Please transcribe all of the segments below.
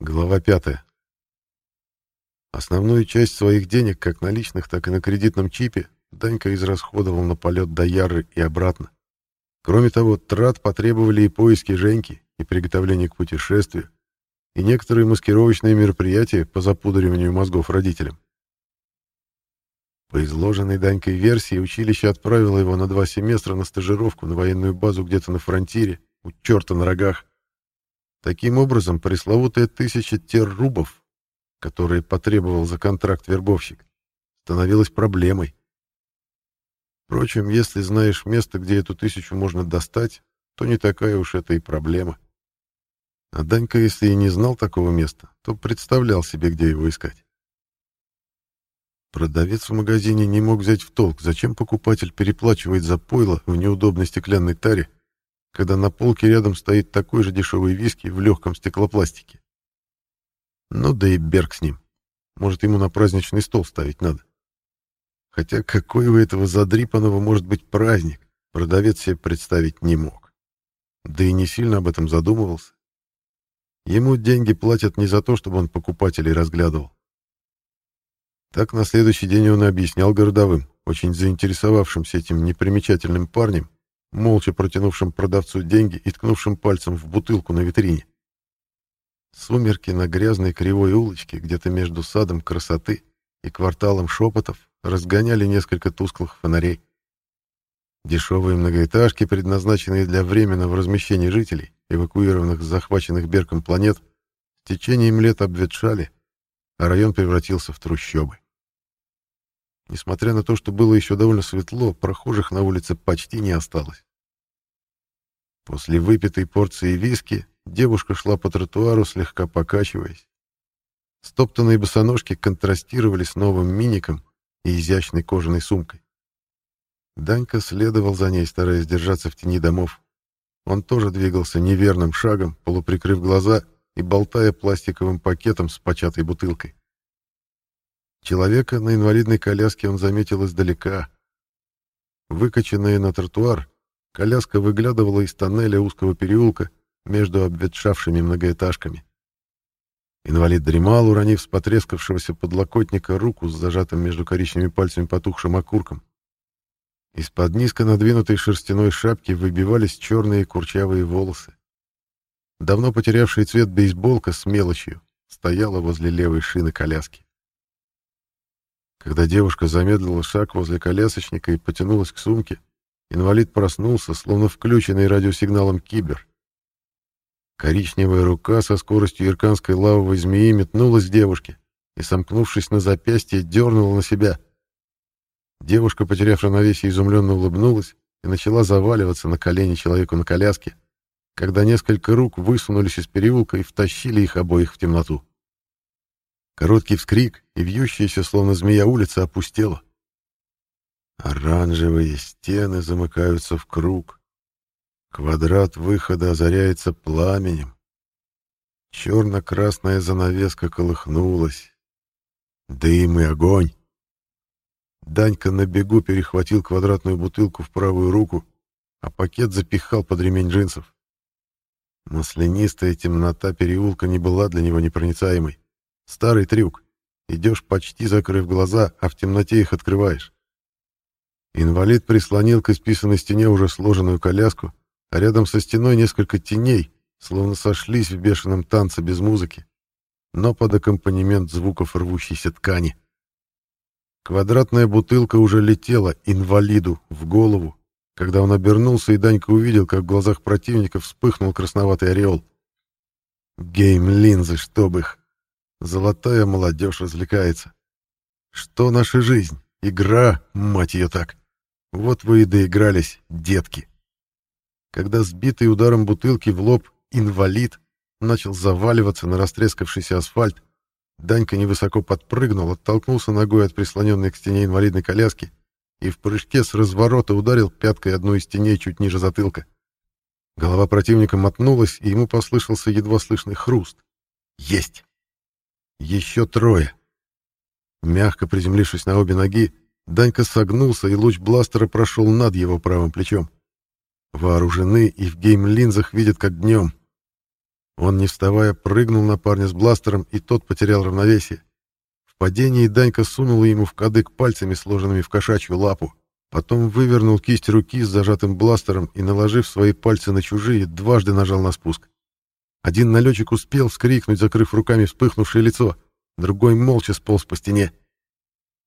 Глава 5. Основную часть своих денег, как наличных, так и на кредитном чипе, Данька израсходовал на полет до Яры и обратно. Кроме того, трат потребовали и поиски Женьки, и приготовление к путешествию, и некоторые маскировочные мероприятия по запудариванию мозгов родителям. По изложенной Данькой версии, училище отправило его на два семестра на стажировку на военную базу где-то на фронтире, у черта на рогах. Таким образом, пресловутая тысяча террубов, которые потребовал за контракт вербовщик, становилась проблемой. Впрочем, если знаешь место, где эту тысячу можно достать, то не такая уж это и проблема. А Данька, если и не знал такого места, то представлял себе, где его искать. Продавец в магазине не мог взять в толк, зачем покупатель переплачивает за пойло в неудобной стеклянной таре, когда на полке рядом стоит такой же дешевый виски в легком стеклопластике. Ну да и Берг с ним. Может, ему на праздничный стол ставить надо. Хотя какой у этого задрипанного может быть праздник, продавец себе представить не мог. Да и не сильно об этом задумывался. Ему деньги платят не за то, чтобы он покупателей разглядывал. Так на следующий день он и объяснял городовым, очень заинтересовавшимся этим непримечательным парнем, молча протянувшим продавцу деньги и ткнувшим пальцем в бутылку на витрине. Сумерки на грязной кривой улочке, где-то между садом красоты и кварталом шепотов, разгоняли несколько тусклых фонарей. Дешевые многоэтажки, предназначенные для временного размещения жителей, эвакуированных с захваченных Берком планет, с течением лет обветшали, а район превратился в трущобы. Несмотря на то, что было еще довольно светло, прохожих на улице почти не осталось. После выпитой порции виски девушка шла по тротуару, слегка покачиваясь. Стоптанные босоножки контрастировали с новым миником и изящной кожаной сумкой. Данька следовал за ней, стараясь держаться в тени домов. Он тоже двигался неверным шагом, полуприкрыв глаза и болтая пластиковым пакетом с початой бутылкой. Человека на инвалидной коляске он заметил издалека. Выкачанная на тротуар, коляска выглядывала из тоннеля узкого переулка между обветшавшими многоэтажками. Инвалид дремал, уронив с потрескавшегося подлокотника руку с зажатым между коричневыми пальцами потухшим окурком. Из-под низко надвинутой шерстяной шапки выбивались черные курчавые волосы. Давно потерявший цвет бейсболка с мелочью стояла возле левой шины коляски. Когда девушка замедлила шаг возле колясочника и потянулась к сумке, инвалид проснулся, словно включенный радиосигналом кибер. Коричневая рука со скоростью ирканской лавовой змеи метнулась к девушке и, сомкнувшись на запястье, дернула на себя. Девушка, потеряв равновесие, изумленно улыбнулась и начала заваливаться на колени человеку на коляске, когда несколько рук высунулись из переулка и втащили их обоих в темноту. Короткий вскрик, и вьющаяся, словно змея, улица опустела. Оранжевые стены замыкаются в круг. Квадрат выхода озаряется пламенем. Черно-красная занавеска колыхнулась. Дым и огонь. Данька на бегу перехватил квадратную бутылку в правую руку, а пакет запихал под ремень джинсов. Маслянистая темнота переулка не была для него непроницаемой. Старый трюк. Идешь почти закрыв глаза, а в темноте их открываешь. Инвалид прислонил к исписанной стене уже сложенную коляску, а рядом со стеной несколько теней, словно сошлись в бешеном танце без музыки, но под аккомпанемент звуков рвущейся ткани. Квадратная бутылка уже летела инвалиду в голову, когда он обернулся, и Данька увидел, как в глазах противника вспыхнул красноватый ореол. Гейм-линзы, чтоб их. Золотая молодежь развлекается. Что наша жизнь? Игра, мать ее так. Вот вы и доигрались, детки. Когда сбитый ударом бутылки в лоб инвалид начал заваливаться на растрескавшийся асфальт, Данька невысоко подпрыгнул, оттолкнулся ногой от прислоненной к стене инвалидной коляски и в прыжке с разворота ударил пяткой одну из теней чуть ниже затылка. Голова противника мотнулась, и ему послышался едва слышный хруст. «Есть!» «Еще трое!» Мягко приземлившись на обе ноги, Данька согнулся, и луч бластера прошел над его правым плечом. Вооружены и в гейм-линзах видят как днем. Он, не вставая, прыгнул на парня с бластером, и тот потерял равновесие. В падении Данька сунула ему в кадык пальцами, сложенными в кошачью лапу. Потом вывернул кисть руки с зажатым бластером и, наложив свои пальцы на чужие, дважды нажал на спуск. Один налетчик успел вскрикнуть, закрыв руками вспыхнувшее лицо, другой молча сполз по стене.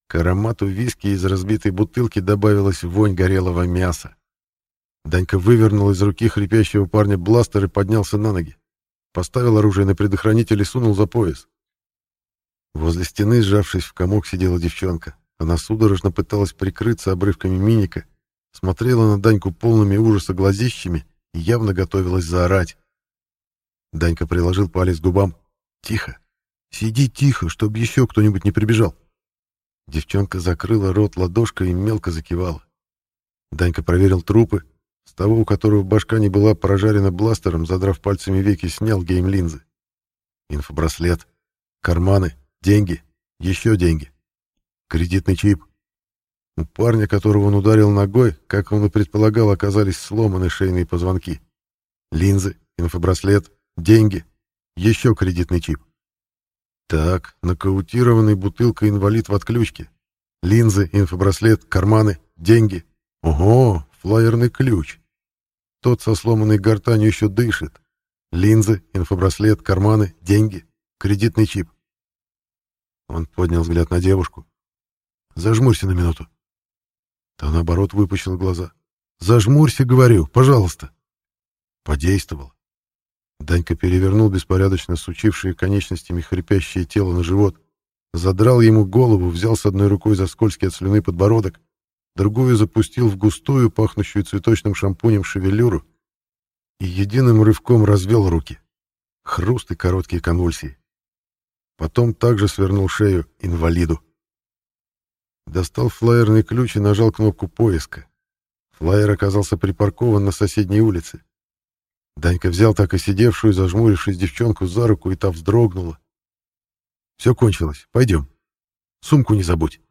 К аромату виски из разбитой бутылки добавилась вонь горелого мяса. Данька вывернул из руки хрипящего парня бластер и поднялся на ноги. Поставил оружие на предохранитель и сунул за пояс. Возле стены, сжавшись в комок, сидела девчонка. Она судорожно пыталась прикрыться обрывками миника, смотрела на Даньку полными ужаса глазищами и явно готовилась заорать. Данька приложил палец к губам. «Тихо! Сиди тихо, чтобы еще кто-нибудь не прибежал!» Девчонка закрыла рот ладошкой и мелко закивала. Данька проверил трупы, с того, у которого башка не была прожарена бластером, задрав пальцами веки, снял гейм-линзы. Инфобраслет, карманы, деньги, еще деньги. Кредитный чип. У парня, которого он ударил ногой, как он и предполагал, оказались сломаны шейные позвонки. Линзы, инфобраслет, деньги, еще кредитный чип. Так, нокаутированный бутылка инвалид в отключке. Линзы, инфобраслет, карманы, деньги. Ого, флайерный ключ. Тот со сломанной гортанью еще дышит. Линзы, инфобраслет, карманы, деньги, кредитный чип. Он поднял взгляд на девушку. «Зажмурься на минуту». Та, наоборот, выпучила глаза. «Зажмурься, говорю, пожалуйста». Подействовал. Данька перевернул беспорядочно сучившие конечностями хрипящее тело на живот, задрал ему голову, взял с одной рукой за скользкий от слюны подбородок, другую запустил в густую, пахнущую цветочным шампунем шевелюру и единым рывком развел руки. Хруст и короткие конвульсии. Потом также свернул шею инвалиду. Достал флайерный ключ и нажал кнопку поиска. Флайер оказался припаркован на соседней улице. Данька взял так и сидевшую, зажмурившись девчонку за руку, и та вздрогнула. «Все кончилось. Пойдем. Сумку не забудь».